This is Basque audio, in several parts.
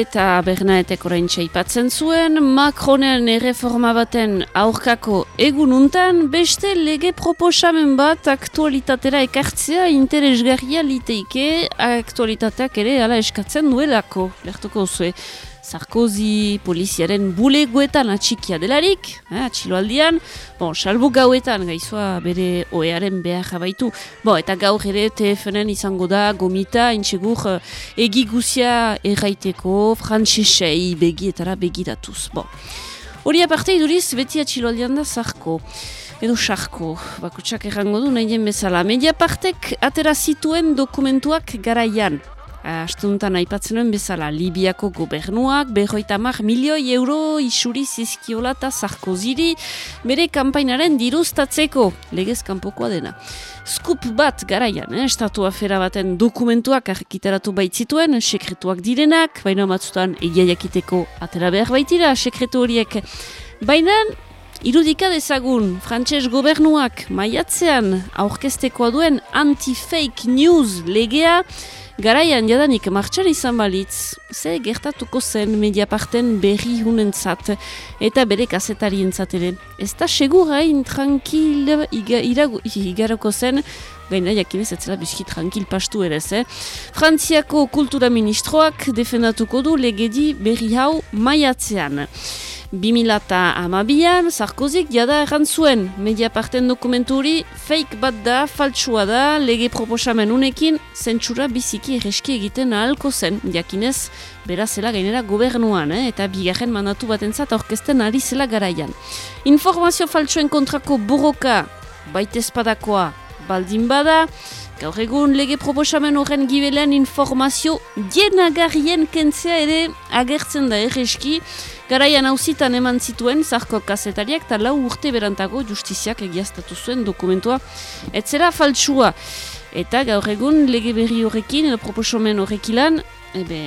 eta Bernaetek orain txaipatzen zuen, Macronen erreforma baten aurkako egununtan, beste lege proposamen bat aktualitatera ekartzea interesgarria liteike aktualitateak ere ala eskatzen duelako, lertuko zuen. Sarkozy poliziaren bulegoetan atxikia delarik, eh, atxiloaldian, bon, salbu gauetan gaizua bere oearen behar jabaitu. Bo, eta gaur ere TFNen izango da gomita, intxegur, eh, egiguzia erraiteko, frantzesei begietara begiratuz. Bo. Hori aparte iduriz, beti atxiloaldian da zarko. Edo sarko, bakutsak errango du, nahi bezala. Media partek atera zituen dokumentuak garaian. Astuntan aipatzen bezala, Libiako gobernuak, berroita milioi euro isuri zizkiola eta zarkoziri bere kampainaren diruztatzeko, legez kanpokoa dena. Skup bat garaian, eh, estatu afera baten dokumentuak arkiteratu baitzituen, sekretuak direnak, baina batzutan egeiakiteko atera behar baitira, sekretu horiek. Baina, irudika dezagun, frantses gobernuak maiatzean aurkestekoa duen anti-fake news legea, Garaian jadanik martxan izan balitz, ze gertatuko zen mediaparten berri hunentzat eta bere kasetarien ere. Ez da segurain tranquil igaroko zen, gaina jakinez ez zela biski tranquil pastu ere ze. Frantziako kultura ministroak defendatuko du legedi berri hau maiatzean. 2008an, Sarkozik jada erran zuen Mediaparten dokumentu hori fake bat da, faltsua da, lege proposamen unekin, zentsura biziki erreski egiten ahalko zen, jakinez, berazela gainera gobernuan, eh? eta bigarren mandatu batentzat aurkezten ari zela garaian. Informazio faltsuen kontrako burroka, baitezpadakoa, baldin bada, Gaur egun lege proposamen horren gibelean informazio dienagarrien kentzea ere agertzen da erreski. Garaian hauzitan eman zituen zarko kasetariak eta lau urte berantago justiziak egiaztatu zuen dokumentua. Etzera faltsua. Eta gaur egun lege berri horrekin edo proposamen horrekilan ebe,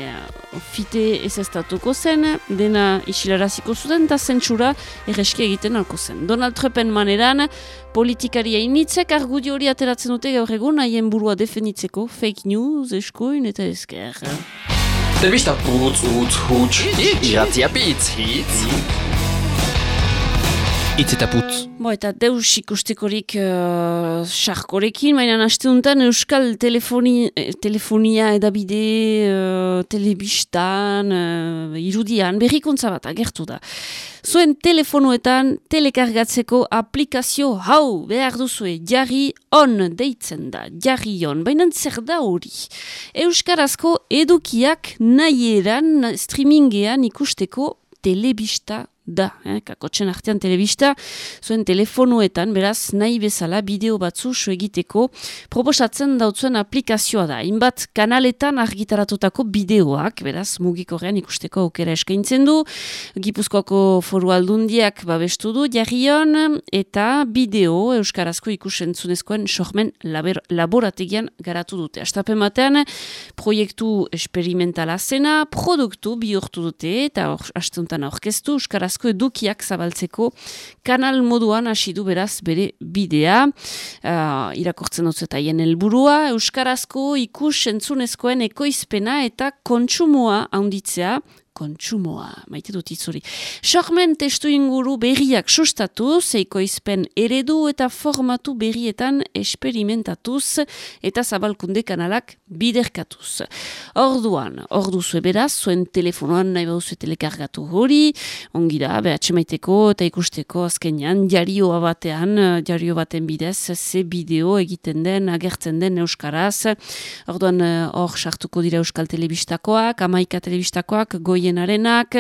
fite ez ez zen, dena isilaraziko zuten, eta zentsura erreski egiten alko zen. Donald Trumpen maneran, politikaria initzek argudio hori ateratzen dute gaur egun, haien burua definitzeko, fake news, eskuin eta esker. Telebista putz, utz, huts, iratzia pitz, hitz. Itz eta putz. Bo, eta deus ikustekorik uh, sarkorekin, baina haste Euskal telefoni, eh, telefonia edabide, uh, telebistan, uh, irudian, berrikuntza bat agertu da. Zuen telefonuetan telekargatzeko aplikazio hau behar duzue jarri on deitzen da, jarri on, baina zer da hori. Euskarazko edukiak nahi eran streamingean ikusteko telebista da, eh, kakotxen artean telebista, zuen telefonuetan, beraz, nahi bezala bideo batzu egiteko, proposatzen dautzuen aplikazioa da. Inbat kanaletan argitaratutako bideoak, beraz, mugikorrean ikusteko aukera eskaintzen du, Gipuzkoako foru aldundiak babestu du, jarrion, eta bideo Euskarazko ikusentzunezkoen sormen laborategian garatu dute. Astapen batean, proiektu esperimentala zena, produktu bihurtu dute, eta astuntan aurkeztu, Euskaraz euskarazko edukiak zabaltzeko. Kanal moduan hasi du beraz bere bidea. Uh, irakortzen dut eta hien helburua euskarazko ikus entzunezkoen ekoizpena eta kontsumoa handitzea kontsumoa, maite dut itzuri. Sormen testu inguru berriak sustatu, zeiko izpen eredu eta formatu berrietan esperimentatuz eta zabalkunde kanalak biderkatuz. Orduan, ordu beraz, zuen telefonoan nahi bauzue telekargatu hori, ongi da, behatxe maiteko eta ikusteko azkenean, jarioa batean, jario baten bidez, ze bideo egiten den, agertzen den euskaraz. Orduan, hor sartuko dira euskal telebistakoak, amaika telebistakoak, goi arenak,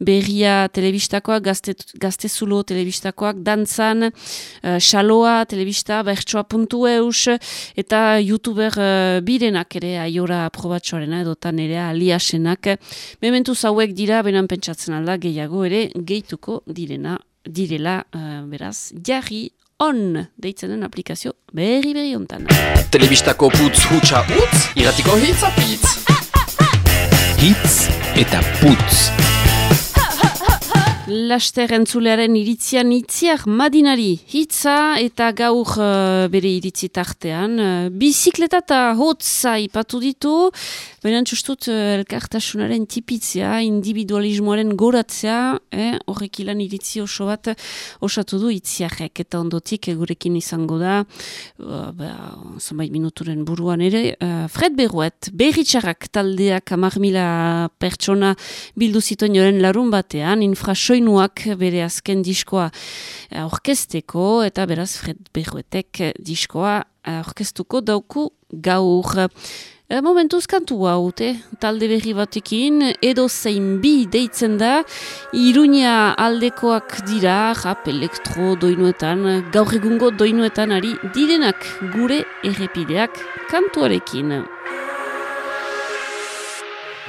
berria telebistakoak, gazte, gaztezulo telebistakoak, dantzan, uh, xaloa telebista, bertsoa puntu eus, eta youtuber uh, birenak ere, aiora probatxoarena edotan ere aliasenak. Mementu zauek dira, benan pentsatzen alda, gehiago ere, gehituko direna, direla, uh, beraz, jarri on deitzen den aplikazio berri berri ontan. Telebistako putz hutsa utz, iratiko hitz apitz. Hitz eta putz. Laster entzulearen iritzian itziak madinari hitza eta gaur uh, bere iritzi tartean. Uh, bizikleta eta hotza ipatu ditu, benen txustut uh, elkartasunaren tipitzea, individualismoaren goratzea, eh, horrek ilan iritzi oso bat osatu du itziarek eta ondotik gurekin izango da, uh, ba, zonbait minuturen buruan ere, uh, Fred Berruet, berritxarrak taldeak amarmila pertsona bildu zituen joren larun batean, infrasoinuak bere azken diskoa eh, orkesteko eta beraz Fred Berruetek diskoa eh, orkestuko dauku gaur. Momentuz kantu hau, talde berri batekin, edo zein bi deitzen da, Iruña aldekoak dira, rap, elektro, doinuetan, gaur egungo doinuetan ari direnak gure errepideak kantuarekin.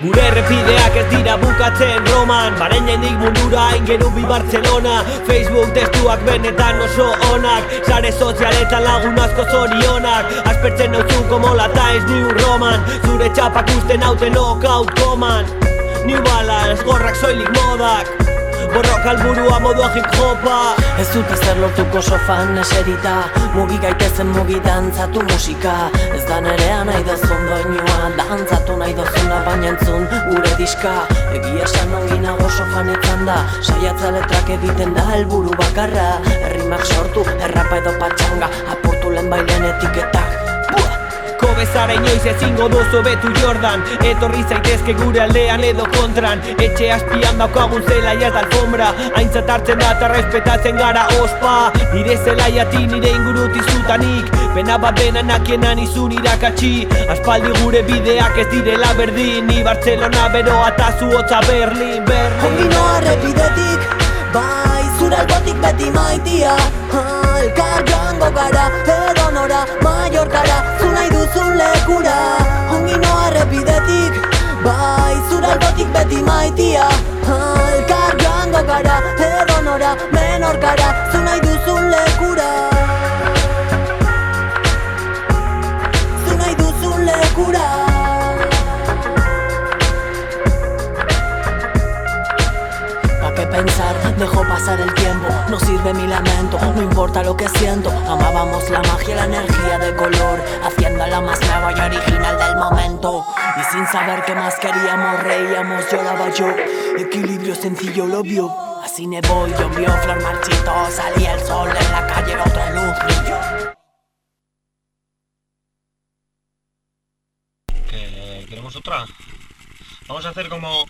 Gure errepideak ez dira bukatzen roman Baren jendik mundura ingeru bi Barcelona. Facebook testuak benetan oso onak Sare sozialetan lagun asko zorionak. Aspertzen nauzu como la Times New Roman Zure txapak uste nauten knockout koman. New Balance, gorrak soilik modak Borroka alburua modua hip hopa Ez dut ezer lortuko sofan eserita. Mugi gaitezen mugi dantzatu musika. Ez da nerea nahi dozun doinua Dantzatu nahi dozuna baina entzun gure diska. Egia esan ongi nago sofan etzan da. Saiatza letrak egiten da helburu bakarra. Errimak sortu, errapa edo patxanga. Apurtu lehen bailen etiketak bezara inoiz ezingo duzu betu jordan. Etorri zaitezke gure aldean edo kontran. Etxe aspian daukagun zela jaz alfombra. Aintzat hartzen da eta respetatzen gara ospa. Nire zela jati nire inguruti zutanik. Pena bat dena nakienan izun irakatsi. Aspaldi gure bideak ez direla berdin. Ni Barcelona beroa eta zuotza Berlin, Berlin. Ongi noa repidetik, bai zure albotik beti maitia. Elkar joango gara, edo nora, Mallorcara duzun lekura, ongi noa repidetik Bai, zure albotik beti maitia. Elkar joango gara, edo nora, menorkara Zu nahi duzun lekura. Zu nahi duzun lekura. ¿Pa qué pensar? Dejo pasar el tiempo, no sirve mi lamento, no importa lo que siento. Amábamos la magia y la energía de color, haciéndola más nueva y original del momento. Y sin saber qué más queríamos, reíamos, lloraba yo. Equilibrio sencillo, lo vio. Así nevó y llovió, flor marchito, salía el sol en la calle, otra luz brilló. ¿Que queremos otra? Vamos a hacer como...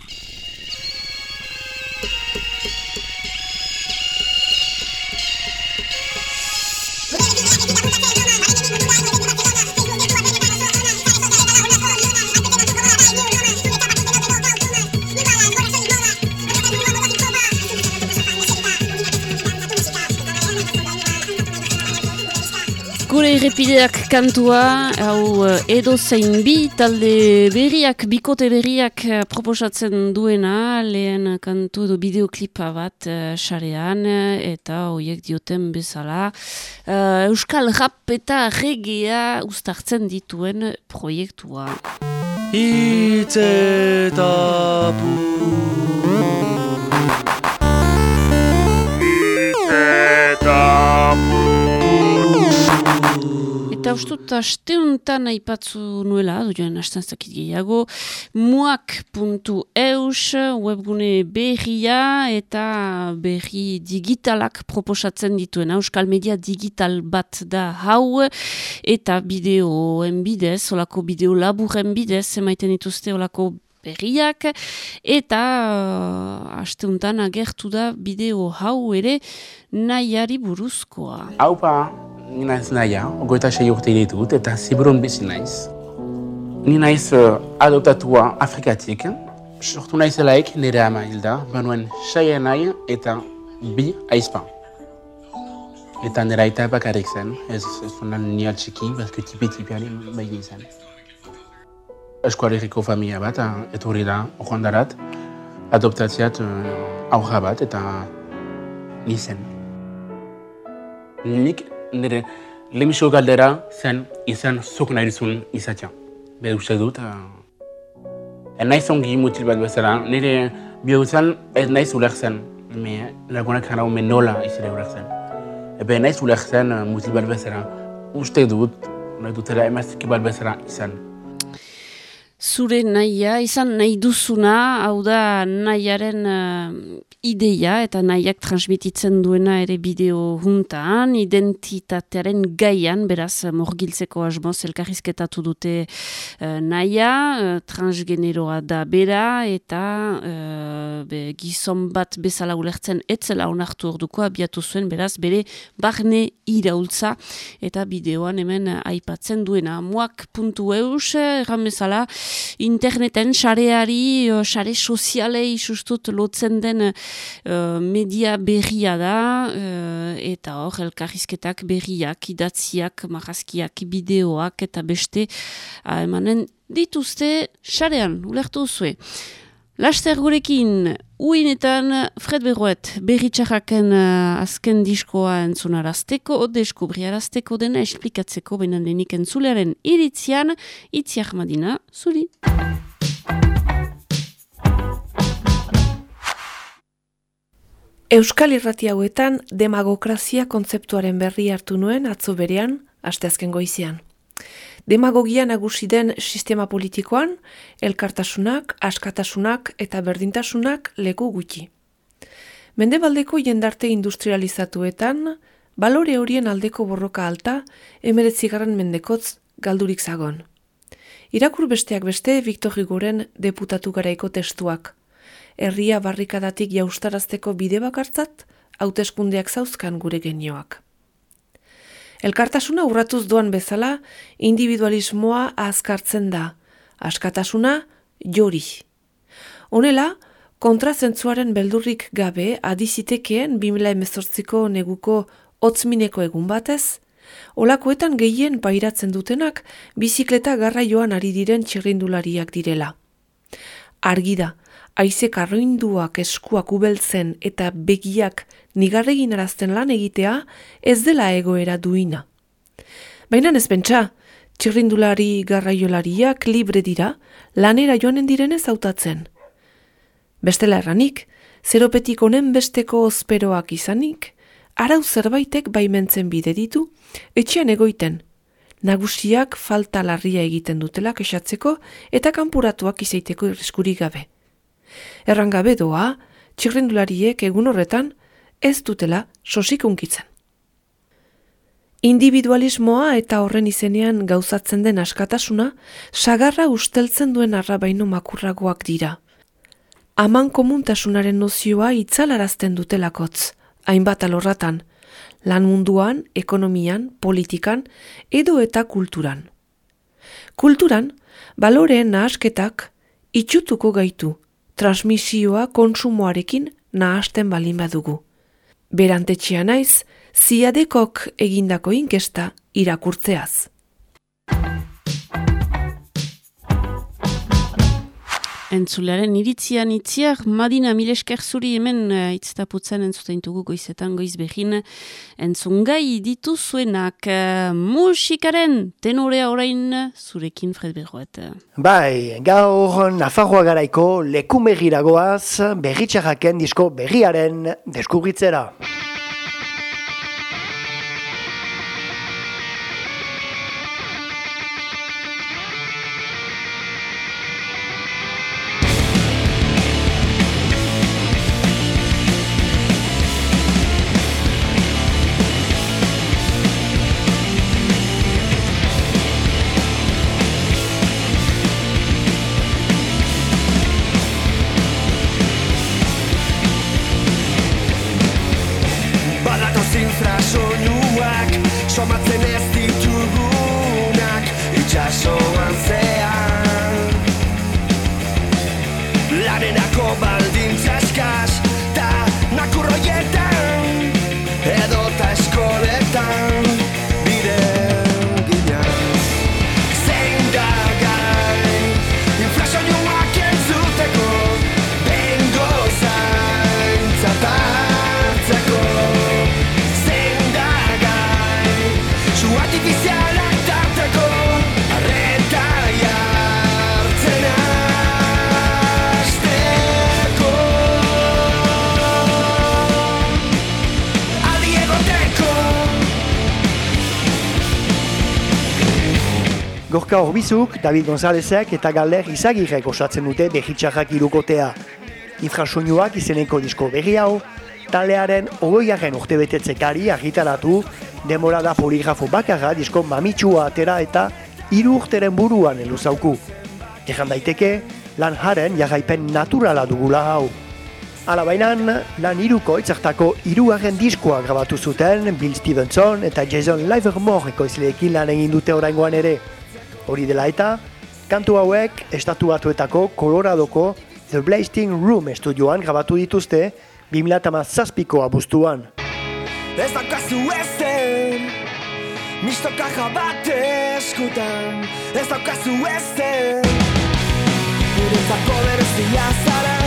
Gure errepideak kantua, hau eh, edo zein bi, talde berriak, bikote berriak eh, proposatzen duena, lehen kantu edo bideoklipa bat uh, sarean, eta hoiek dioten bezala. Uh, Euskal rap eta regea ustartzen dituen proiektua. Itzetapu Eta ustut, asteuntan aipatzu nuela, duan astean zakit gehiago, muak.eus webgune berria eta berri digitalak proposatzen dituen. Euskal Media Digital bat da hau eta bideoen bidez, olako bideo laburen bidez, emaiten dituzte olako berriak eta uh, asteuntan agertu da bideo hau ere nahiari buruzkoa. Haupa, ni naiz naia, ogoita sei urte ditut eta ziburun bizi naiz. Ni naiz uh, adoptatua Afrikatik, sortu naizelaik nire ama hilda, banuen sei nahi eta bi aizpa. Eta nire aita bakarrik zen, ez ez zonan ni altxiki, bazko tipi-tipiari behin zen. Eskualeriko familia bat, uh, etorri da, ohandarat, adoptatziat uh, aurra bat eta ni zen. Nik nire lehenbizko galdera zen izan zuk nahi duzun izatea. Be uste dut, uh, ez naiz ongi mutil bat bezala, nire bihurtzen ez naiz ulertzen me lagunak jara ume nola izan ulertzen. Ebe nahiz ulertzen uh, mutil bat bezala, uste dut, nahi dutela emaztiki bat bezala izan. Zure nahia, izan nahi duzuna, hau da nahiaren uh, ideia eta nahiak transmititzen duena ere bideo juntaan, identitatearen gaian, beraz, morgiltzeko asmoz elkarrizketatu dute uh, nahia, uh, transgeneroa da bera, eta uh, be, gizon bat bezala ulertzen etzela onartu orduko abiatu zuen, beraz, bere barne iraultza, eta bideoan hemen aipatzen duena. Muak.eus, erran bezala, interneten sareari, sare sozialei sustut lotzen den uh, media berria da, uh, eta hor, elkarrizketak berriak, idatziak, marrazkiak, bideoak, eta beste, uh, emanen dituzte sarean, ulertu zuen. Laster gurekin, uinetan Fred Berroet berritxarraken uh, azken diskoa entzunarazteko, deskubriarazteko dena esplikatzeko benan lehenik entzulearen iritzian, itziak madina, zuri. Euskal Irrati hauetan demagokrazia kontzeptuaren berri hartu nuen atzo berean, asteazken goizian. Demagogia nagusi den sistema politikoan, elkartasunak, askatasunak eta berdintasunak leku gutxi. Mendebaldeko jendarte industrializatuetan, balore horien aldeko borroka alta, emeretzigarren mendekotz galdurik zagon. Irakur besteak beste Viktor Higoren deputatu garaiko testuak – herria barrikadatik jaustarazteko bide bakartzat, hauteskundeak zauzkan gure genioak. Elkartasuna urratuz doan bezala, individualismoa azkartzen da, askatasuna jori. Honela, kontrazentzuaren beldurrik gabe adizitekeen 2018ko neguko otzmineko egun batez, olakoetan gehien pairatzen dutenak bizikleta garraioan ari diren txirrindulariak direla. Argi da, haize karroinduak eskuak ubeltzen eta begiak nigarregin arazten lan egitea ez dela egoera duina. Baina ez bentsa, txirrindulari garraiolariak libre dira lanera joanen direnez hautatzen. Bestela erranik, zeropetik honen besteko osperoak izanik, arau zerbaitek baimentzen bide ditu, etxean egoiten, nagusiak falta larria egiten dutela esatzeko eta kanpuratuak izaiteko irriskurik gabe. Errangabe doa, txirrendulariek egun horretan ez dutela sosikunkitzen. Individualismoa eta horren izenean gauzatzen den askatasuna, sagarra usteltzen duen arrabaino makurragoak dira. Aman komuntasunaren nozioa itzalarazten dutelakotz, hainbat alorratan, lan munduan, ekonomian, politikan, edo eta kulturan. Kulturan, baloreen nahasketak itxutuko gaitu, transmisioa konsumoarekin nahasten balin badugu. Berantetxea naiz, ziadekok egindako inkesta irakurtzeaz. Entzulearen iritzian itziak, Madina Milesker zuri hemen uh, eh, itztaputzen entzuten dugu goizetan goiz behin entzungai ditu zuenak uh, musikaren tenorea orain zurekin Fred Berroet. Bai, gaur Nafarroa garaiko lekumegiragoaz berritxarraken disko berriaren deskubritzera. Gorka Horbizuk, David Gonzalezek eta Galer Izagirek osatzen dute behitxarrak irukotea. Infrasoinuak izeneko disko berri hau, talearen ogoiaren urte betetzekari argitaratu, demorada poligrafo bakarra disko mamitsua atera eta hiru urteren buruan eluzauku. Egan daiteke, lan haren jarraipen naturala dugula hau. Ala bainan, lan iruko itzartako iruaren diskoa grabatu zuten Bill Stevenson eta Jason Livermore ekoizleekin lan egin dute oraingoan ere. Hori dela eta, kantu hauek estatu batuetako Coloradoko The Blasting Room estudioan grabatu dituzte 2008ko abuztuan. Ez daukazu ezen, misto kaja bat eskutan. Ez daukazu ezen, niretzako berezia zara.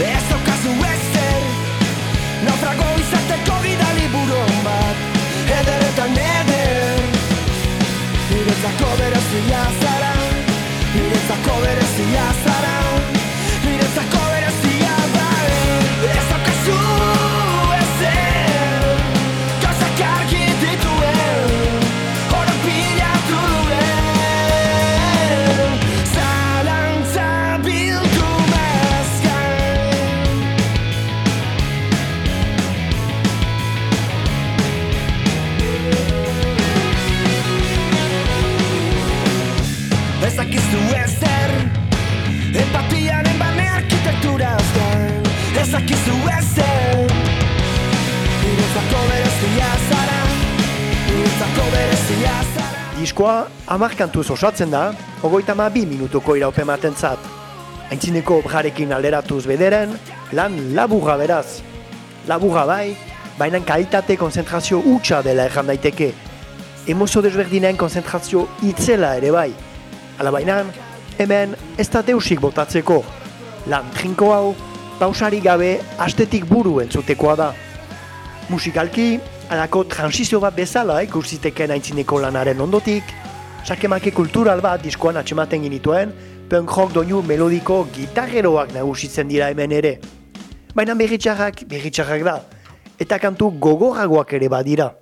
Ez daukazu ezer, naufrago izateko bidali buron bat. Eder eta neder, niretzako berezia zara Niretzako berezia zara, Diskoa hamar kantuz osatzen da, hogeita ma bi minutuko iraupen matentzat. Aintzineko objarekin alderatuz bederen, lan laburra beraz. Laburra bai, baina kalitate konzentrazio hutsa dela erran daiteke. Emozio desberdinen konzentrazio itzela ere bai. Ala bainan, hemen ez da deusik botatzeko. Lan trinko hau, pausari gabe astetik buru entzutekoa da. Musikalki, alako transizio bat bezala ikusiteken aintzineko lanaren ondotik, sakemake kultural bat diskoan atxematen ginituen, punk rock doinu melodiko gitarreroak nagusitzen dira hemen ere. Baina berritxarrak, berritxarrak da, eta kantu gogorragoak ere badira.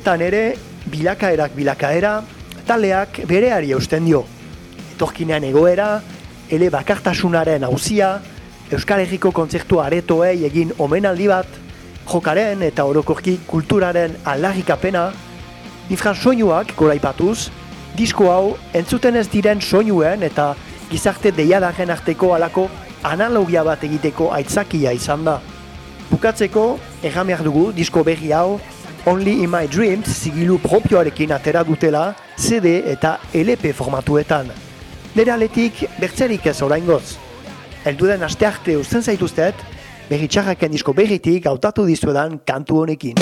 Hitzetan ere, bilakaerak bilakaera, taleak bereari eusten dio. Etorkinean egoera, ele bakartasunaren hauzia, Euskal Herriko kontzertu aretoei egin omenaldi bat, jokaren eta orokorki kulturaren aldarrikapena, infran soinuak goraipatuz, disko hau entzuten ez diren soinuen eta gizarte deiadaren arteko alako analogia bat egiteko aitzakia izan da. Bukatzeko, erran behar dugu disko berri hau Only in my dreams zigilu propioarekin atera dutela CD eta LP formatuetan. Nere aletik bertzerik ez oraingoz. Elduden aste arte usten zaituztet, berri txarraken disko berritik hautatu dizuedan kantu honekin.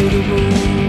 to the moon.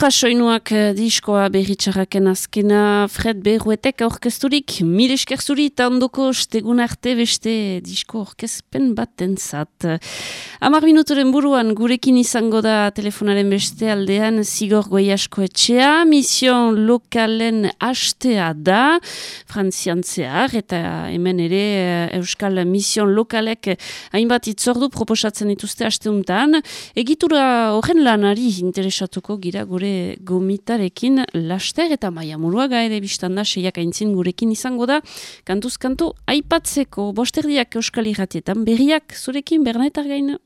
Infrasoinuak eh, diskoa berritxarraken azkena Fred Berruetek aurkezturik mil esker zuri eta ondoko stegun arte beste disko orkezpen bat entzat. Amar minutoren buruan gurekin izango da telefonaren beste aldean zigor goiasko etxea, mision lokalen hastea da, frantzian zehar, eta hemen ere eh, Euskal Mision Lokalek hainbat itzordu proposatzen dituzte hasteuntan, egitura horren lanari interesatuko gira gure gomitarekin laster eta maia muruaga ere biztanda seiak aintzin gurekin izango da kantuz kantu aipatzeko bosterdiak euskal irratietan berriak zurekin bernetar gaina.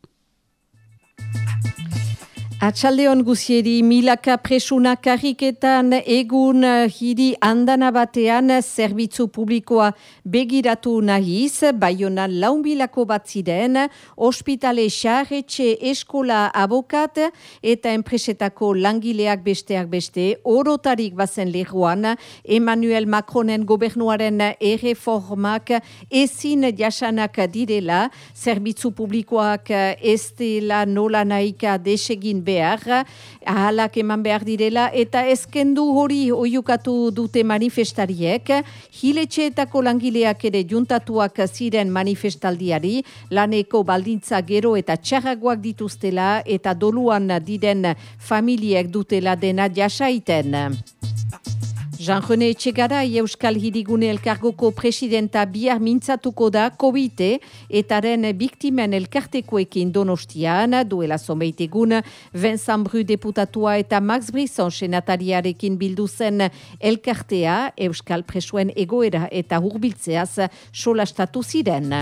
Atxaldeon guzieri milaka presuna karriketan egun eh, hiri andana batean zerbitzu publikoa begiratu nahiz, baionan launbilako bat ziren, ospitale xarretxe eskola abokat eta enpresetako langileak besteak beste, orotarik bazen lehuan, Emmanuel Macronen gobernuaren erreformak ezin jasanak direla, zerbitzu publikoak ez dela nola nahika desegin behar, behar, ahalak eman behar direla, eta ezkendu hori oiukatu dute manifestariek, hiletxeetako langileak ere juntatuak ziren manifestaldiari, laneko baldintza gero eta txarragoak dituztela, eta doluan diren familiek dutela dena jasaiten. Jean-René Etxegarai Euskal Hirigune Elkargoko presidenta bihar mintzatuko da covid etaren biktimen elkartekoekin donostian, duela zomeitegun, Vincent Bru deputatua eta Max Brisson senatariarekin bildu zen elkartea Euskal presuen egoera eta hurbiltzeaz solastatu ziren.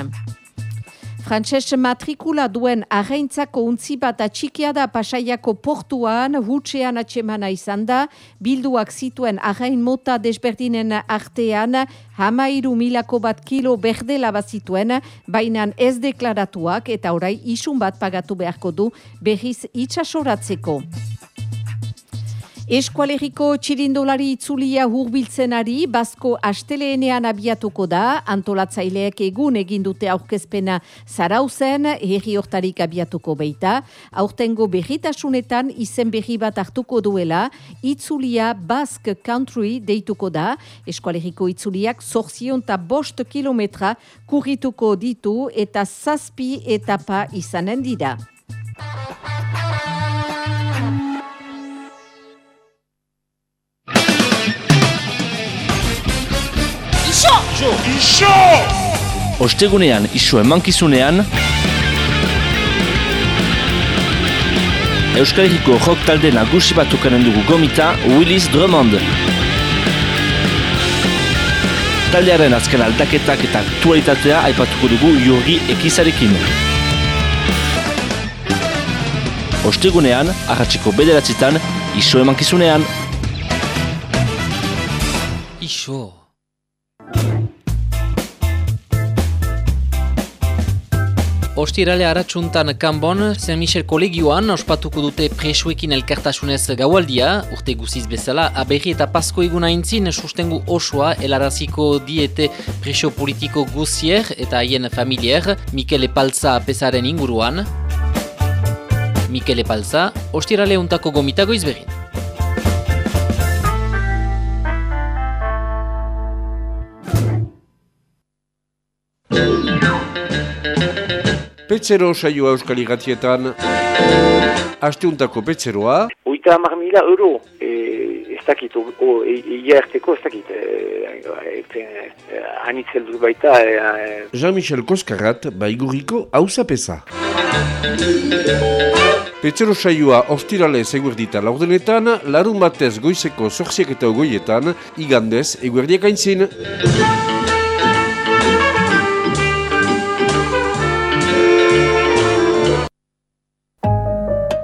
Frantses matrikula duen arreintzako untzi bat atxikia da pasaiako portuan, hutsean atxemana izan da, bilduak zituen arrein mota desberdinen artean, hamairu milako bat kilo berdela bat zituen, baina ez deklaratuak eta orai isun bat pagatu beharko du berriz itxasoratzeko. Eskualeriko txirindolari itzulia hurbiltzenari, Basko asteleenean abiatuko da, antolatzaileek egun egindute aurkezpena zarauzen, herri hortarik abiatuko beita, aurtengo berritasunetan izen berri bat hartuko duela, itzulia Bask Country deituko da, eskualeriko itzuliak zorzion eta bost kilometra kurrituko ditu eta zazpi etapa izanen dira. Ostegunean iso emankizunean. Euskal Herriko rock talde nagusi bat ukanen dugu gomita Willis Drummond. Taldearen azken aldaketak eta aktualitatea aipatuko dugu Jurgi Ekizarekin. Ostegunean, arratsiko bederatzitan, iso emankizunean. Iso Ostirale aratsuntan kanbon, Saint Michel kolegioan ospatuko dute presuekin elkartasunez gaualdia, urte guziz bezala, aberri eta pasko eguna intzin sustengu osoa elaraziko diete preso politiko guzier eta haien familier, Mikel Epalza pesaren inguruan. Mikel Epalza, ostirale untako gomitago izberin. Petzero saioa euskal igatietan. Asteuntako petzeroa. Oita hamar mila euro, e, ez dakit, e, ia erteko ez dakit, e, e, e, baita. E, e. Jean-Michel Koskarat, baiguriko hauza peza. Petzero saioa ostirale eguerdita laurdenetan, larun batez goizeko zorziak eta ogoietan, igandez eguerdiak aintzin.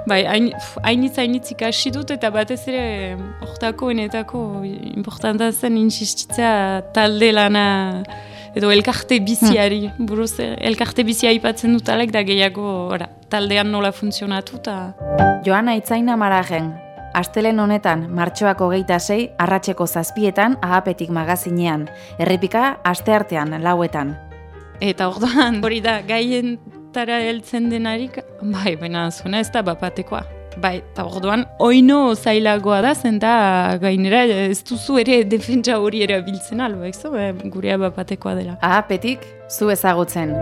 Bai, hainitz hainitzik hasi dut eta batez ere hortako enetako importanta zen insistitzea talde lana edo elkarte biziari. Hmm. Buruz, elkarte bizia aipatzen dut alek da gehiago ora, taldean nola funtzionatu eta... Joana Itzaina Marajen, Astelen honetan, martxoako geita sei, arratseko zazpietan, ahapetik magazinean. Errepika, asteartean, lauetan. Eta orduan, hori da, gaien tara heltzen denarik, bai, baina zuna ez da bapatekoa. Bai, eta orduan, oino zailagoa da, zen da, gainera, ez duzu ere defentsa hori erabiltzen alba, ez zo, eh, gure abapatekoa dela. Ahapetik, zu ezagutzen.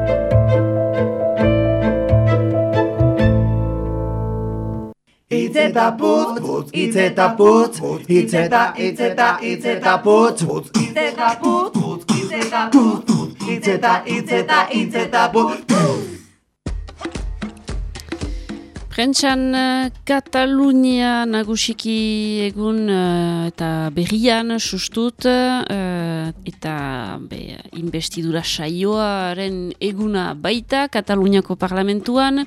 Itz eta putz, putz, itz eta putz, itz eta, itz eta, itz eta putz, putz, itz eta putz, putz, itz eta putz, putz, itz eta, itz eta, itz eta putz, putz. Prentxan uh, Katalunia nagusiki egun uh, eta berrian sustut uh, eta be, investidura saioaren eguna baita Kataluniako parlamentuan.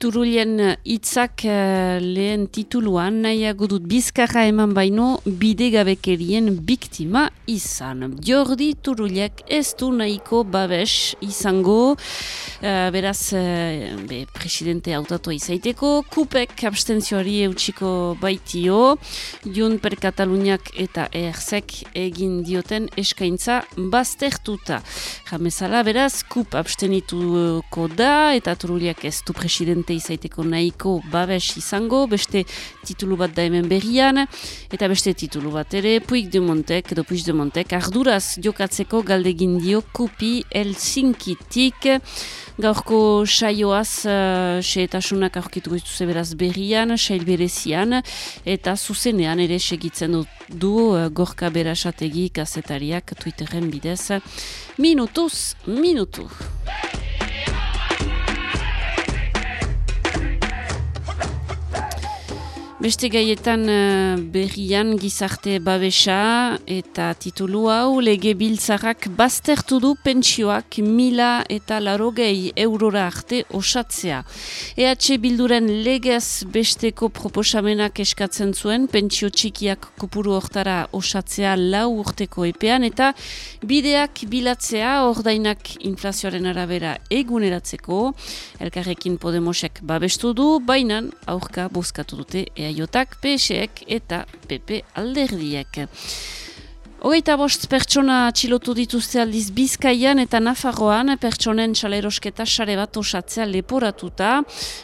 Turulien hitzak uh, lehen tituluan nahiago dut bizkarra eman baino bidegabekerien biktima izan. Jordi Turuliak ez du nahiko babes izango, uh, beraz uh, be, presidente autatua izaiteko, kupek abstentzioari eutxiko baitio, Jun per Kataluniak eta ERZek egin dioten eskaintza baztertuta. Jamezala beraz, kup abstenituko da eta turuliak ez du presidente izaiteko nahiko babes izango, beste titulu bat da hemen berrian, eta beste titulu bat ere, Puig de Montek, edo Puig de Montek, arduraz jokatzeko galdegin dio kupi Helsinkitik, gaurko saioaz uh, xeetasunak aurkitu dituzte beraz berrian, sail berezian, eta zuzenean ere segitzen du, du uh, gorka berasategi kazetariak Twitteren bidez. Minutuz, minutu. Beste gaietan uh, berrian gizarte babesa eta titulu hau lege biltzarrak baztertu du pentsioak mila eta larogei eurora arte osatzea. EH Bilduren legez besteko proposamenak eskatzen zuen pentsio txikiak kopuru hortara osatzea lau urteko epean eta bideak bilatzea ordainak inflazioaren arabera eguneratzeko. Elkarrekin Podemosek babestu du, bainan aurka bozkatu dute EH Jotak, PSek eta PP alderdiek. Hogeita bost pertsona atxilotu dituzte aldiz Bizkaian eta Nafarroan pertsonen txalerosketa sare bat osatzea leporatuta.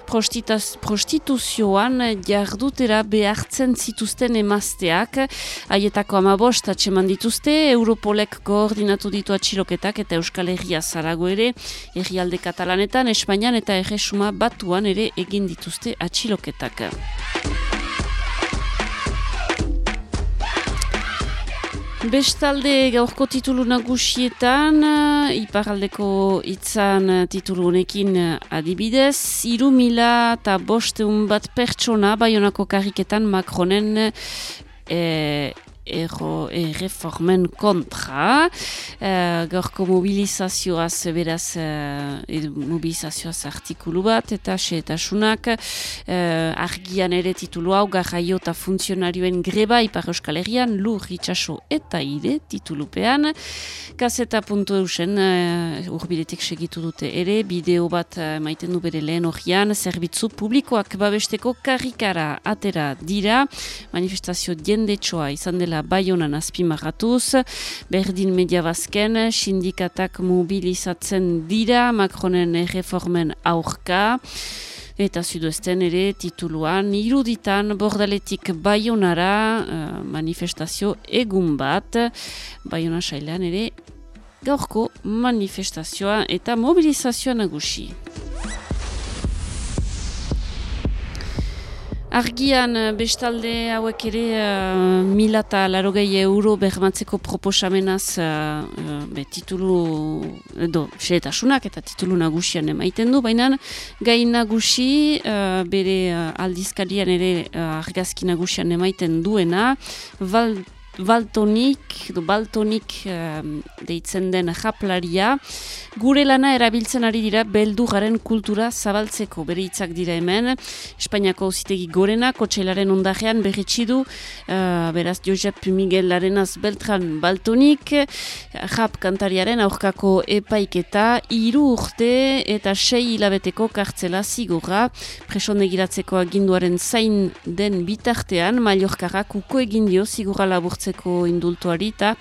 Prostituzioan jardutera behartzen zituzten emazteak. Haietako ama bost atseman dituzte, Europolek koordinatu ditu atxiloketak eta Euskal Herria zarago ere, herrialde katalanetan, Espainian eta erresuma batuan ere egin dituzte atxiloketak. Bestalde gaurko titulu nagusietan, uh, iparaldeko itzan uh, titulu honekin uh, adibidez, iru mila eta bosteun bat pertsona baionako karriketan Macronen uh, erro, erreformen kontra. Uh, gaurko mobilizazioaz, beraz, uh, mobilizazioaz artikulu bat, eta xeetasunak, uh, argian ere titulu hau, garraio eta funtzionarioen greba ipar euskal herrian, lur itxaso eta ire titulupean. Kaseta puntu eusen, uh, urbiletik segitu dute ere, bideo bat maiten du bere lehen horian, zerbitzu publikoak babesteko karrikara atera dira, manifestazio diendetsoa izan dela Baionan azpimarratuz, berdin media bazken, sindikatak mobilizatzen dira, Macronen erreformen aurka, eta zuduesten ere tituluan iruditan bordaletik Baionara uh, manifestazio egun bat, Baiona sailean ere gaurko manifestazioa eta mobilizazioa nagusi. Argian bestalde hauek ere uh, mila eta larogei euro bermatzeko proposamenaz uh, uh, titulu edo xeetasunak eta titulu nagusian emaiten du, baina gai nagusi uh, bere uh, aldizkarian ere uh, argazki nagusian emaiten duena, val, baltonik, edo baltonik um, deitzen den japlaria, gure lana erabiltzen ari dira beldugaren kultura zabaltzeko. Bere hitzak dira hemen, Espainiako zitegi gorena, kotxailaren ondajean berretsi du, uh, beraz Josep Miguel Larenaz Beltran baltonik, jap kantariaren aurkako epaiketa, hiru urte eta sei hilabeteko kartzela zigorra, presondegiratzeko aginduaren zain den bitartean, Mallorcarrak uko egin dio zigorra laburtzen hartzeko indultuari eta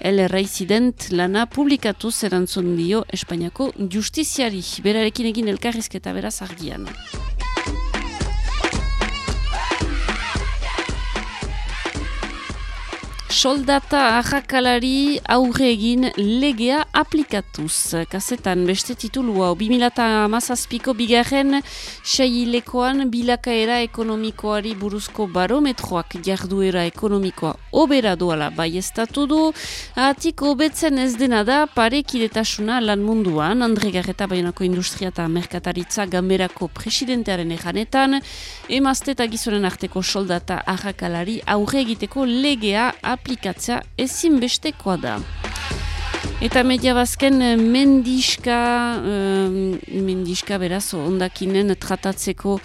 el reizident lana publikatu zerantzun dio Espainiako justiziari. Berarekin egin elkarrizketa beraz argian. Soldata ahakalari aurre egin legea aplikatuz. Kazetan beste titulua, 2008ko bigarren seilekoan bilakaera ekonomikoari buruzko barometroak jarduera ekonomikoa obera duala bai estatu du, atik obetzen ez dena da parekidetasuna lan munduan, Andre Garreta Baionako Industria eta Merkataritza Gamberako presidentearen ejanetan, emazte eta gizonen arteko soldata ahakalari aurre egiteko legea aplikatuz aplikatzea ezinbestekoa da. Eta media bazken eh, mendiska, um, mendiska beraz, ondakinen tratatzeko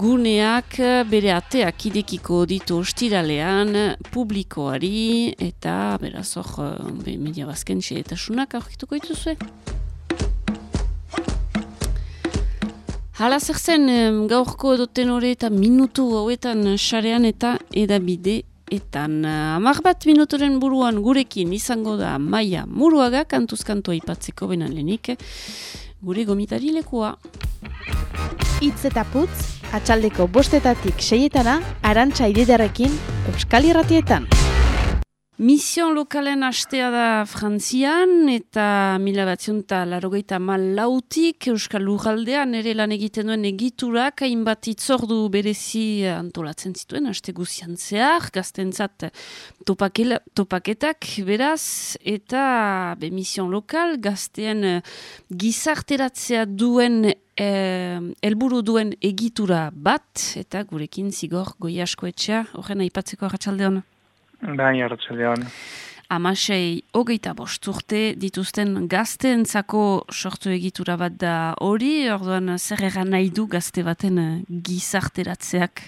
guneak bere ateak idekiko ditu ostiralean publikoari eta beraz hor be, media bazken xeetasunak aurkituko dituzue. Hala zer zen gaurko edoten hori eta minutu hauetan sarean eta edabide Etan, amak bat minuturen buruan gurekin izango da maia muruaga kantuzkantua ipatzeko benan lehenik, gure gomitari lekua. Itz eta putz, atxaldeko bostetatik seietana, arantxa ididarekin, Euskal Irratietan. Mision lokalen astea da Frantzian eta mila batzion eta larogeita mal Euskal Lujaldean ere lan egiten duen egiturak hainbat itzordu berezi antolatzen zituen aste guzian zehar, gaztentzat topaketak beraz eta be Mision lokal gaztean gizarteratzea duen eh, elburu duen egitura bat eta gurekin zigor goi asko etxea, horren aipatzeko ratxalde hona. Bai, hartzelean. Amasei, hogeita bosturte dituzten gazteentzako sortu egitura bat da hori, orduan zer egan nahi du gazte baten eh, gizarteratzeak?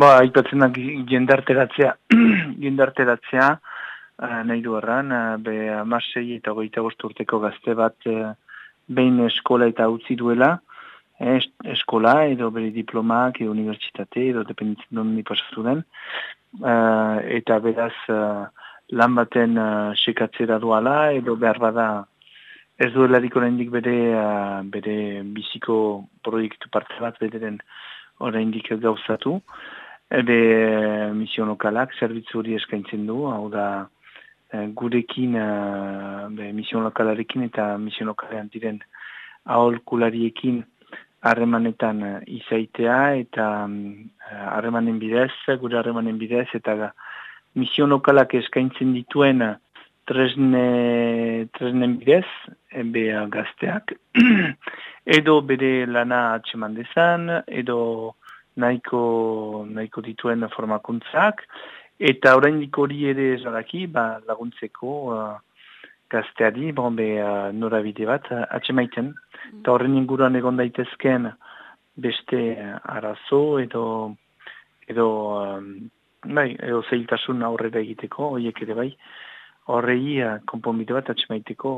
Ba, aipatzen da jendarteratzea, jendarteratzea uh, nahi du erran, uh, be amasei eta hogeita bosturteko gazte bat behin eskola eta utzi duela, eskola edo bere diplomak edo unibertsitate edo dependitzen duen pasatu den, uh, eta beraz uh, lan baten uh, sekatzera duala edo behar bada ez duela oraindik bere, uh, bere biziko proiektu parte bat bederen oraindik gauzatu. Ebe misio lokalak zerbitzu hori eskaintzen du, hau da gurekin, uh, misio lokalarekin eta misio lokalean diren aholkulariekin harremanetan uh, izaitea eta mm, harremanen bidez, gure harremanen bidez, eta misio lokalak eskaintzen dituen tresne, tresnen bidez, ebe gazteak, edo bere lana atseman dezan, edo nahiko, nahiko dituen formakuntzak, eta oraindik hori ere esaraki, ba, laguntzeko uh, gazteari, bon, be, uh, norabide bat, atxemaiten. Eta horren inguruan egon daitezken beste arazo edo edo um, bai, edo zeiltasun aurrera egiteko, horiek ere bai, horrei uh, konponbide bat atxemaiteko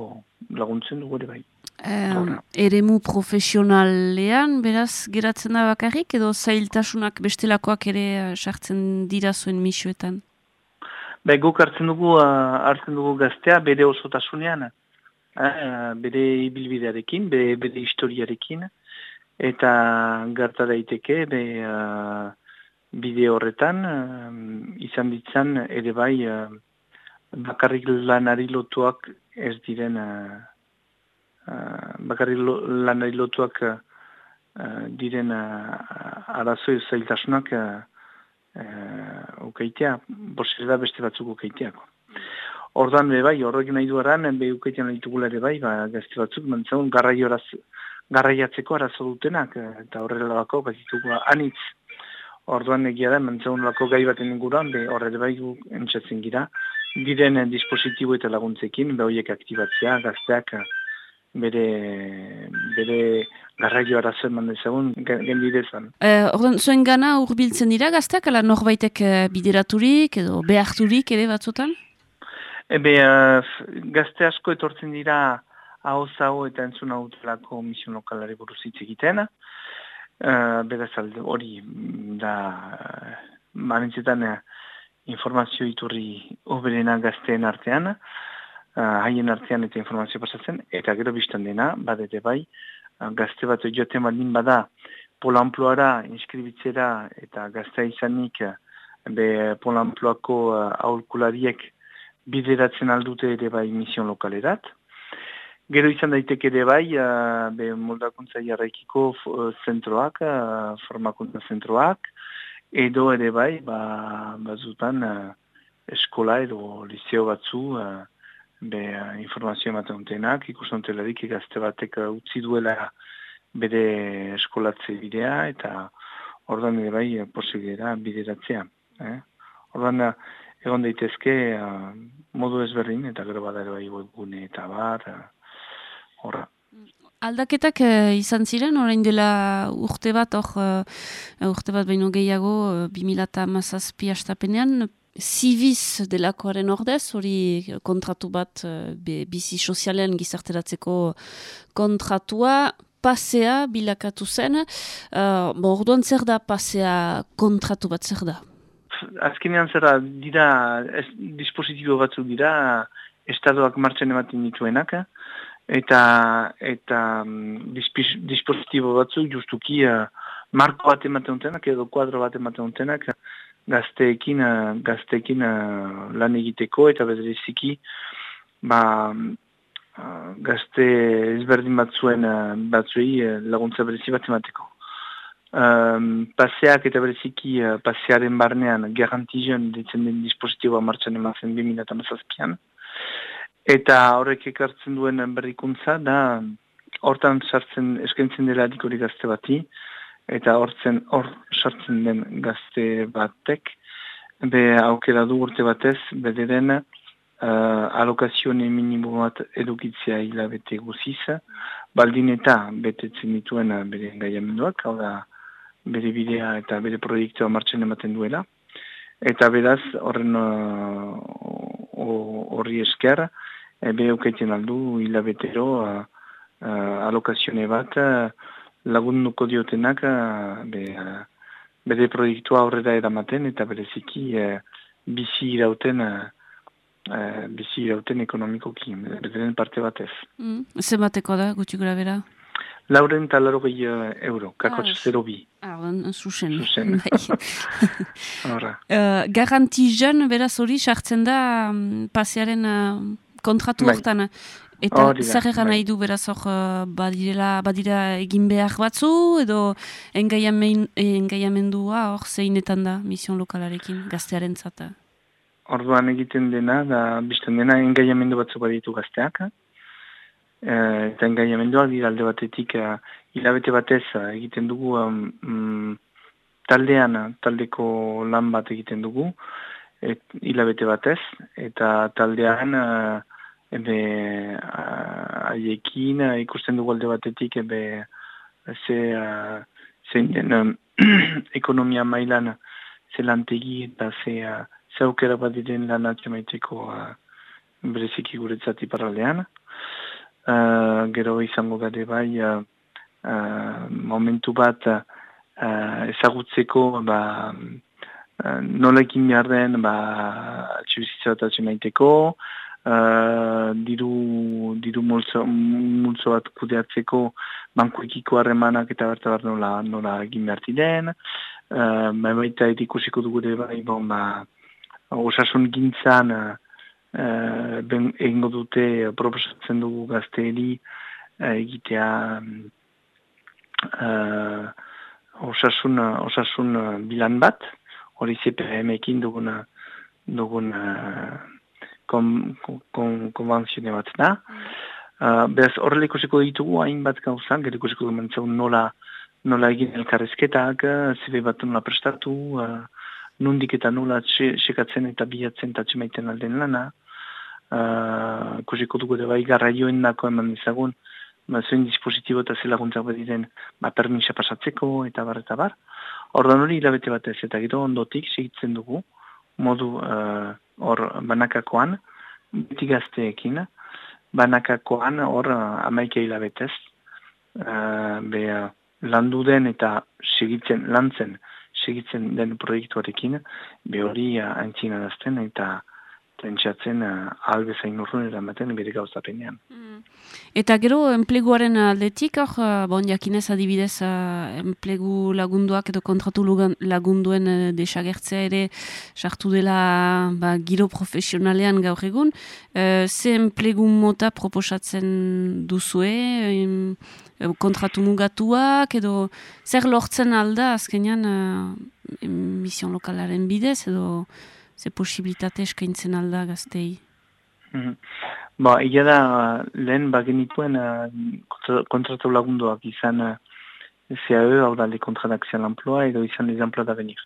laguntzen dugu ere bai. Um, eremu profesionalean, beraz, geratzen da bakarrik, edo zailtasunak bestelakoak ere uh, sartzen dira zuen misuetan? Bai, guk hartzen dugu, uh, hartzen dugu gaztea bere osotasunean, uh, bere ibilbidearekin, bere, bere historiarekin, eta gerta daiteke, be, uh, bide horretan izan ditzan ere bai uh, bakarrik lanari lotuak ez diren uh, uh, bakarrik lo, lanari lotuak uh, diren uh, arazo zailtasunak uh, uh, ukeitea, da beste batzuk ukeiteako. Ordan be bai, horrek nahi du eran, be ukeitean ditugula ere bai, ba, gazte batzuk, mantzagun, garraiatzeko arazo dutenak, eta horrela bako, bat anitz, orduan egia da, lako gai baten inguruan, be horre bai gu entzatzen gira, diren dispositibo eta laguntzekin, be horiek aktibatzea, gazteak bere, bere garraio arazoen mandezagun gendidezan. Eh, orduan, zuen gana urbiltzen dira gazteak, ala norbaitek eh, bideraturik edo beharturik ere batzotan? Ebe, uh, gazte asko etortzen dira hau zau eta entzun hau mision lokalari buruz hitz egiten. Uh, beraz hori da manitzetan uh, informazio iturri oberena gazteen artean, uh, haien artean eta informazio pasatzen, eta gero biztan dena, badete bai, uh, gazte bat jote baldin bada polamploara inskribitzera eta gaztea izanik be Polanploako uh, aholkulariek bideratzen aldute ere bai mision lokalerat. Gero izan daiteke ere bai, uh, be moldakuntza jarraikiko uh, zentroak, uh, formakuntza zentroak, edo ere bai, ba, bazutan uh, eskola edo liceo batzu, uh, be uh, informazio ematen dutenak, ikusten dutelarik egazte batek uh, utzi duela bere eskolatze bidea, eta ordan ere bai posibilera bideratzea. Eh? Ordan egon daitezke uh, modu ezberdin, eta gero bada bai webgune eta bar, horra. Aldaketak eh, izan ziren, orain dela urte bat, or, uh, urte bat baino gehiago, uh, 2000 astapenean, Ziviz delakoaren ordez, hori kontratu bat uh, bizi sozialen gizarteratzeko kontratua, pasea bilakatu zen. Uh, bo, orduan zer da pasea kontratu bat zer da? Azkenean zera dira, es, dispositibo batzu dira, estadoak martxan ematen dituenak, eta eta um, dispositibo batzu justuki uh, marko bat ematen dutenak edo kuadro bat ematen dutenak gazteekin, uh, gazteekin uh, lan egiteko eta beziziki ba, uh, gazte ezberdin batzuen uh, batzuei uh, laguntza berezi bat emateko. Um, paseak eta bereziki uh, pasearen barnean garantizioan ditzen den dispositiboa martxan emazen 2008an. Eta horrek ekartzen duen berrikuntza da hortan sartzen eskentzen dela dikori gazte bati eta hortzen hor sartzen den gazte batek be aukera du urte batez bederen uh, alokazione minimo bat edukitzea hilabete guziz baldin eta betetzen dituen bere engaiamenduak, hau da bere bidea eta bere proiektua martxen ematen duela. Eta beraz, horren uh, horri uh, esker, e, be aukaiten aldu hilabetero uh, uh, alokazione bat uh, lagunduko diotenak uh, be, uh, bere proiektua aurrera eramaten eta bereziki uh, bizi irauten uh, uh, bizi irauten ekonomikoki, bederen parte batez. Mm. Zer da, gutxi gura bera? Lauren eta laro gehi euro, kakotx ah, zero bi. Ah, zuzen. Zuzen. uh, garanti jen, beraz hori, sartzen da um, pasearen uh, kontratu bai. hortan. Eta zer egan bai. nahi du beraz hor uh, badira, badira egin behar batzu, edo engaiamendua hor zeinetan da mision lokalarekin, gaztearen zata? Orduan egiten dena, da bizten dena engaiamendu batzu baditu gazteak, Eh, eta engaiamenduak dira alde batetik uh, hilabete batez uh, egiten dugu um, taldean, taldeko lan bat egiten dugu et, hilabete batez eta taldean uh, ebe haiekin uh, ikusten dugu alde batetik ebe ze uh, zein den um, ekonomia mailan ze lantegi eta ze uh, ze aukera bat diren lan atxemaiteko uh, bereziki guretzati paralean. Uh, gero izango gade bai uh, momentu bat uh, ezagutzeko ba, uh, nolekin behar den ba, txibizitza bat atxemaiteko uh, diru, diru multzo, multzo bat kudeatzeko bankuekiko harremanak eta berta bat nola, nola egin behar den uh, baita ikusiko dugu bai bon, ba, osasun gintzan uh, ben, egingo dute proposatzen dugu gazteeri uh, egitea uh, osasun, osasun bilan bat, hori CPM-ekin dugun, dugun uh, konvantzione bat da. Uh, Beraz, horrela ikusiko ditugu hainbat gauzan, gero ikusiko dugu nola, nola egin elkarrezketak, zebe bat nola prestatu, uh, nundik eta nola sekatzen eta bihatzen eta txemaiten alden lana uh, kusiko dugu ere bai garraioen dako eman dizagun, ba, zuen dispositibo eta zelaguntzak badiren ba, permisa pasatzeko eta bar eta bar. Ordan hori hilabete batez eta gero ondotik segitzen dugu, modu uh, hor banakakoan, beti gazteekin, banakakoan hor uh, amaike hilabetez, uh, be, uh, landu den eta segitzen, lantzen, segitzen den proiektuarekin, be hori uh, antzina dazten eta pentsatzen uh, albezain urrun eramaten bere gauzapenean. Eta gero, enpleguaren aldetik, hor, eh, bon, jakinez adibidez, uh, enplegu lagunduak edo kontratu lagunduen desagertzea ere sartu dela ba, giro profesionalean gaur egun. Uh, ze enplegu mota proposatzen duzue, um, kontratu mugatuak, edo zer lortzen alda azkenean uh, mission lokalaren bidez, edo ze posibilitate eskaintzen alda gaztei? Mm Ba, egia da, lehen bagenituen uh, kontratu lagunduak izan uh, CAE, hau da, le kontradakzio l'emploa, edo izan les emploa da venir.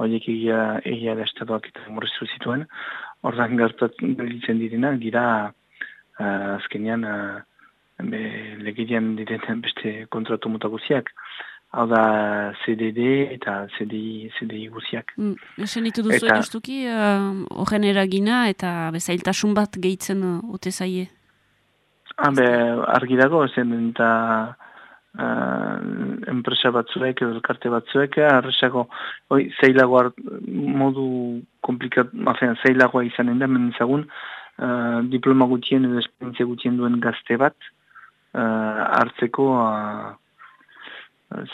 Horiek egia, egia da estatuak eta morrezu zituen, horretan gertat galitzen direna, gira uh, azkenean uh, legedian diren beste kontratu mutaguziak hau da CDD eta CDI, CDI guziak. Mm, esen ditu duzu eta, edustuki, uh, horren eragina eta bezailtasun bat gehitzen uh, ote zaie? Habe, argi dago, zen eta uh, enpresa batzuek, elkarte batzuek, arresako, oi, zeilago modu komplikat, afen, zeilagoa izanen da, menzagun, uh, diploma gutien edo esperientzia gutien duen gazte bat, uh, hartzeko uh,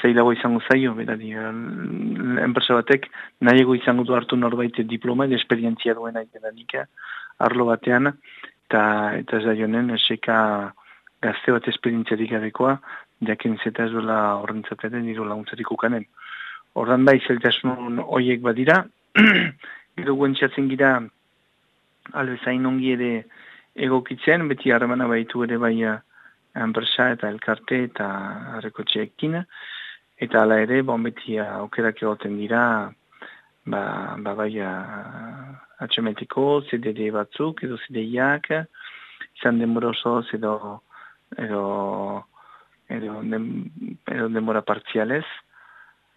zeilago izango zaio, berari, enpresa batek nahiago izango du hartu norbait diploma edo esperientzia duena nik arlo batean, eta eta zaionen eseka gazte bat esperientziarik gabekoa, jakin zeta ez duela horrentzateren niro laguntzarik ukanen. Horran bai, zeltasun horiek badira, gero guentxatzen gira albezain ongi ere egokitzen, beti harremana baitu ere bai enpresa eta elkarte eta harreko txekin. Eta ala ere, bon beti aukerak egoten dira, ba, ba bai atxemetiko, CDD batzuk, edo CDIak, izan denbora oso, edo, edo, edo, den, edo denbora partzialez,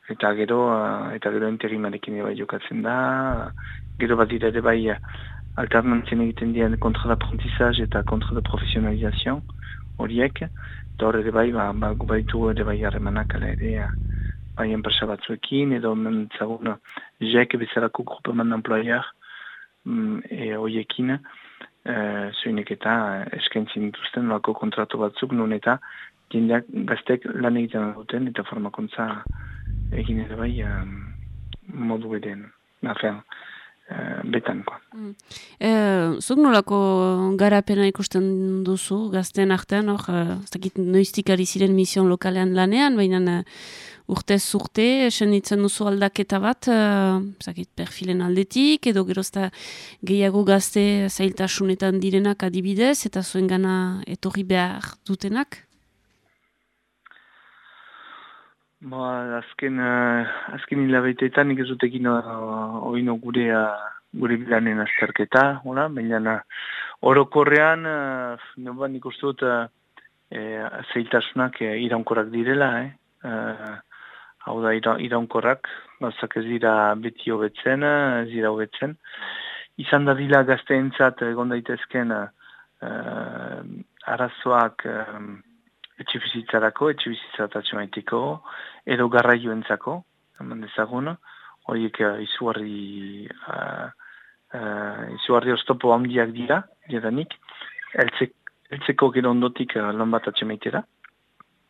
eta gero, eta gero interimarekin bai jokatzen da, gero bat dira ere bai alternantzien egiten dira kontra da eta kontra da profesionalizazio, horiek, eta hor ere bai, ba, ba, baitu ere bai harremanak ala ere, bai enpresa batzuekin, edo mentzagun jek bezalako grupeman employer mm, e, horiekin, e, zuinek eta eskaintzin dituzten lako kontratu batzuk, nun eta jendeak gaztek lan egiten duten eta formakuntza egin ere bai um, modu eden. Afean, Eh, betankoa. Mm. E, zuk nolako garapena ikusten duzu, gazten artean, hor, ez noiztik ari ziren mision lokalean lanean, baina urtez urte, esen ditzen duzu aldaketa bat, e, perfilen aldetik, edo gerozta gehiago gazte zailtasunetan direnak adibidez, eta zuen gana etorri behar dutenak? Ba, azken, uh, azken hilabeteetan nik ez dut egin uh, gure, uh, gure bilanen azterketa, hola, baina orokorrean, uh, noba nik uste dut uh, e, zeitasunak e, iraunkorrak direla, eh? Uh, hau da ira, iraunkorrak, gauzak ez dira beti hobetzen, ez dira hobetzen. Izan da dila gazteentzat egon daitezken uh, arazoak etxe bizitzarako, etxe bizitzatatxe maiteko, edo garraioentzako, eman dezagun, horiek uh, izugarri, uh, uh, izugarri oztopo handiak dira, jadanik, eltzek, eltzeko gero ondotik uh, lan bat atxe maitera.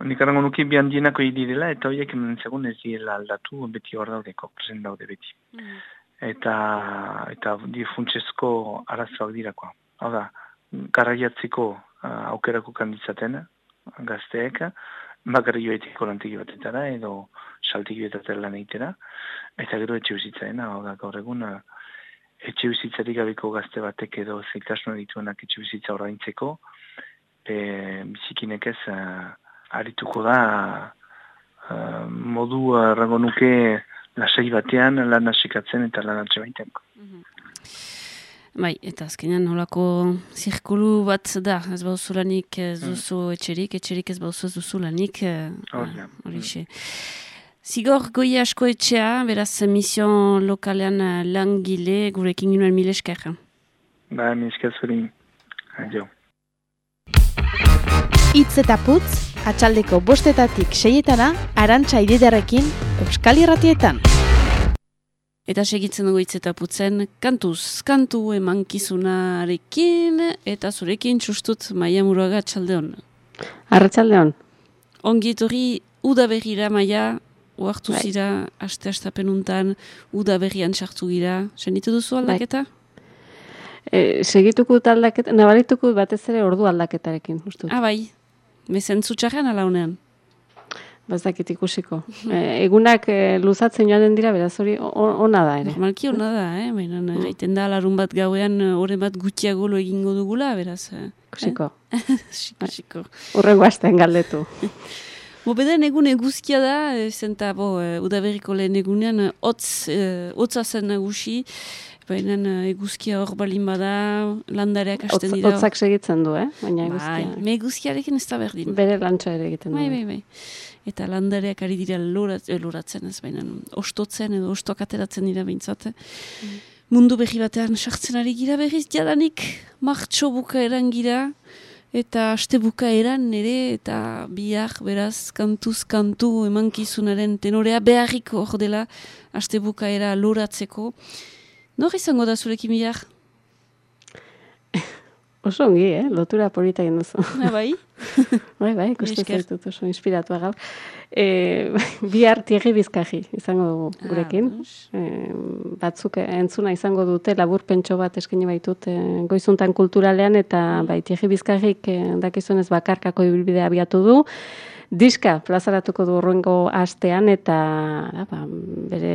Nik arango nuki bi handienako idirela, eta horiek eman dezagun ez direla aldatu, beti hor daudeko, presen daude beti. Mm. Eta, eta di funtsezko arazoak dirakoa. Hau da, garraiatzeko uh, aukerako kanditzaten, gazteek, bakarri joetiko lantegi batetara edo saltegi batetara lan eitera, eta gero etxe bizitzaena, hau da gaur egun, etxe bizitzarik gabeko gazte batek edo zeitasuna dituenak etxe bizitza horreintzeko, e, bizikinek ez harituko da a, modu errago nuke lasai batean lan hasikatzen eta lan atxe baitenko. Mhm. Bai, eta azkenean nolako zirkulu bat da, ez bauzulanik ez mm. duzu etxerik, etxerik ez bauzu ez duzulanik. Eh, horixe. Zigor goi asko etxea, beraz mission lokalean eh, langile, gurekin ginoen mile esker. Ba, mile esker zurin. Adio. Itz eta putz, atxaldeko bostetatik seietana, arantxa ididarekin, Euskal Irratietan. Eta segitzen dugu hitz eta putzen, kantuz, kantu emankizunarekin, eta zurekin txustut maia muruaga txaldeon. Arratxaldeon. Ongi etorri uda berrira maia, oartu Bai. zira, aste astapenuntan, uda berrian sartu gira. Senitu duzu aldaketa? E, segituko dut aldaketa, nabarituko batez ere ordu aldaketarekin, uste dut. Ah, bai. Mezen zutxarrean ala honean? Bazdakit ikusiko. E, egunak e, luzatzen joanen dira, beraz hori ona da ere. Normalki hona da, eh? Baina egiten da larun bat gauean hori bat gutxiago lo egingo dugula, beraz. Eh? Ikusiko. Xiko, xiko. Urrengo astean galdetu. Bo, beden egun eguzkia da, zenta, bo, e, udaberriko lehen egunean, hotz, e, hotza zen nagusi, baina eguzkia hor balin bada, landareak hasten dira. Hotzak segitzen du, eh? Baina Bai, eguzkia. me eguzkiarekin ez da berdin. Bere lantxa ere egiten du. Bai, bai, bai. Eta landareak ari dira lorat, eh, loratzen ez, baina ostotzen edo ostok ateratzen dira behintzat. Mundu berri batean sartzen ari gira berriz jadanik, martxo bukaeran gira, eta aste bukaeran ere, eta bihar beraz kantuz kantu emankizunaren tenorea beharriko hor dela aste bukaera loratzeko. Nor izango da zurekin bihar? Oso ongi, eh? Lotura polita egin duzu. Ah, bai? bai, bai, ikusten Esker. zaitut oso inspiratua gaur. E, bihar tierri bizkaji izango dugu Ah, gurekin. e, batzuk entzuna izango dute labur pentso bat eskaini baitut e, goizuntan kulturalean eta bai tierri bizkajik e, dakizunez bakarkako ibilbidea abiatu du. Diska plazaratuko du urrengo astean eta ara, ba, bere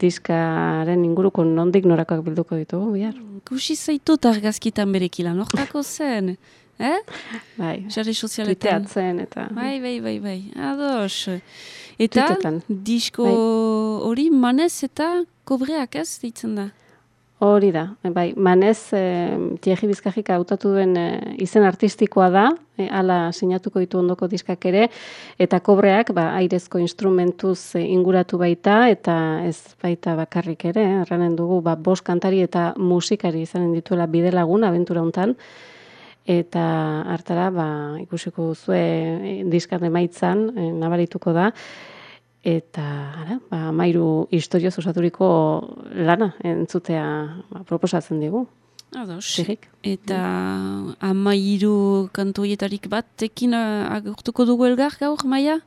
diskaren inguruko nondik norakoak bilduko ditugu bihar. Kusi zaitut argazkitan berekilan, hortako zen. Eh? Bai, Sare sozialetan. tuiteatzen eta... Bai, bai, bai, bai. Ados. Eta Tuitetan. disko Bai. hori manez eta kobreak ez deitzen da. Hori da, bai, manez e, Thierry Bizkajik hautatu duen e, izen artistikoa da, e, ala sinatuko ditu ondoko diskak ere, eta kobreak, ba, airezko instrumentuz e, inguratu baita, eta ez baita bakarrik ere, eh, erranen dugu, ba, bost kantari eta musikari izanen dituela bide lagun, abentura hontan, eta hartara, ba, ikusiko duzue e, diskan emaitzan, e, nabarituko da, eta ara, ba, mairu historioz osaturiko lana entzutea ba, proposatzen digu. Ados. Zirrik. Eta amairu kantoietarik bat tekin ah, agurtuko dugu elgar gaur, maia?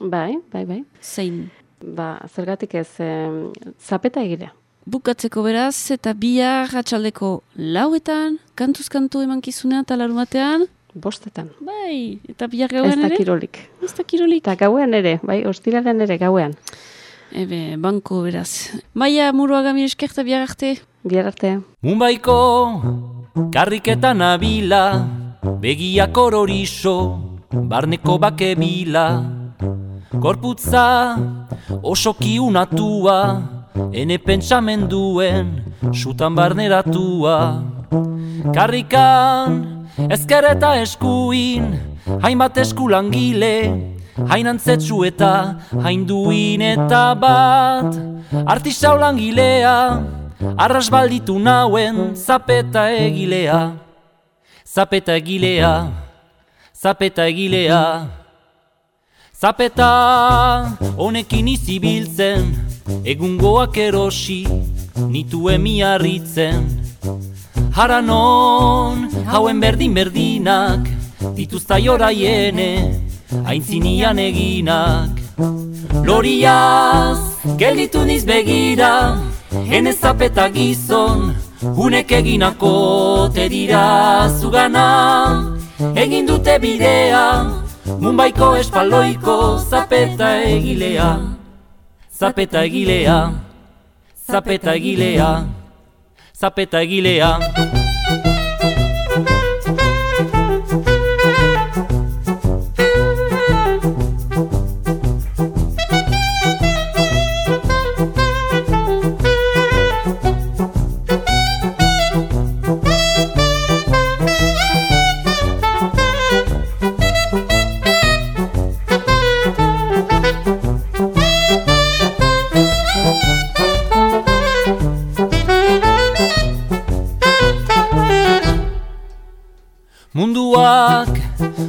Bai, bai, bai. Zein? Ba, zergatik ez, em, zapeta egilea. Bukatzeko beraz, eta bihar atxaldeko lauetan, kantuz kantu emankizunean eta larumatean. Bostetan. Bai, eta bihar Ez gauean da ere? kirolik. Ez da kirolik. Eta gauean ere, bai, ostiralean ere gauean. Ebe, banko beraz. Maia, muruaga mi eskerta bihar arte. Bihar arte. Mumbaiko karriketan nabila, begiak ororiso, barneko bake bila. Korputza oso kiunatua, ene pentsamenduen, sutan barneratua. Karrikan ezker eta eskuin, hainbat eskulangile, hain antzetsu eta hain duin eta bat. Artista langilea, arras balditu nauen zapeta egilea. Zapeta egilea, zapeta egilea. Zapeta honekin izibiltzen, egungoak erosi, nitu emiarritzen. Haranon, hauen berdin berdinak, dituzta joraiene, aintzinian eginak. Loriaz, gelditu niz begira, ene zapeta gizon, unek eginako te dira zugana. Egin dute bidea, Mumbaiko espaloiko zapeta egilea. Zapeta egilea, zapeta egilea, zapeta egilea.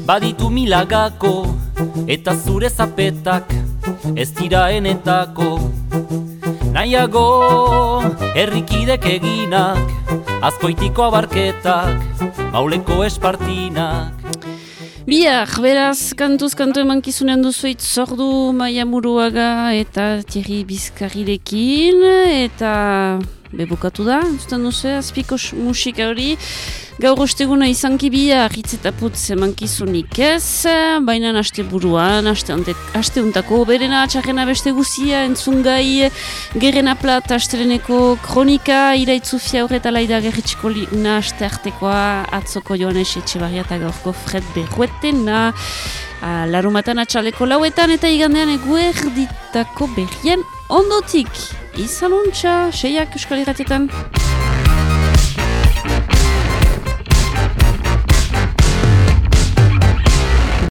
Baditu milagako eta zure zapetak ez dira enetako Nahiago herrikidek eginak Azkoitiko abarketak Mauleko espartinak Biak, beraz, kantuz kantu eman kizunean duzuit zordu maia muruaga eta Thierry Bizkarrirekin eta bebukatu da, zuten duzu, azpiko musika hori. Gaur osteguna izanki bia, hitz eta putz emankizunik ez, baina haste buruan, haste untako, berena atxarrena beste guzia, entzungai, gerena plat, hastereneko kronika, iraitzu fiaurreta laida gerritxiko na haste artekoa, atzoko joan etxe barria eta gaurko fred berruetena, larumatan atxaleko lauetan eta igandean eguerditako berrien ondotik. Izanuntza, seiak euskal irratietan.